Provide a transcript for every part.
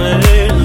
summer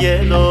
hielo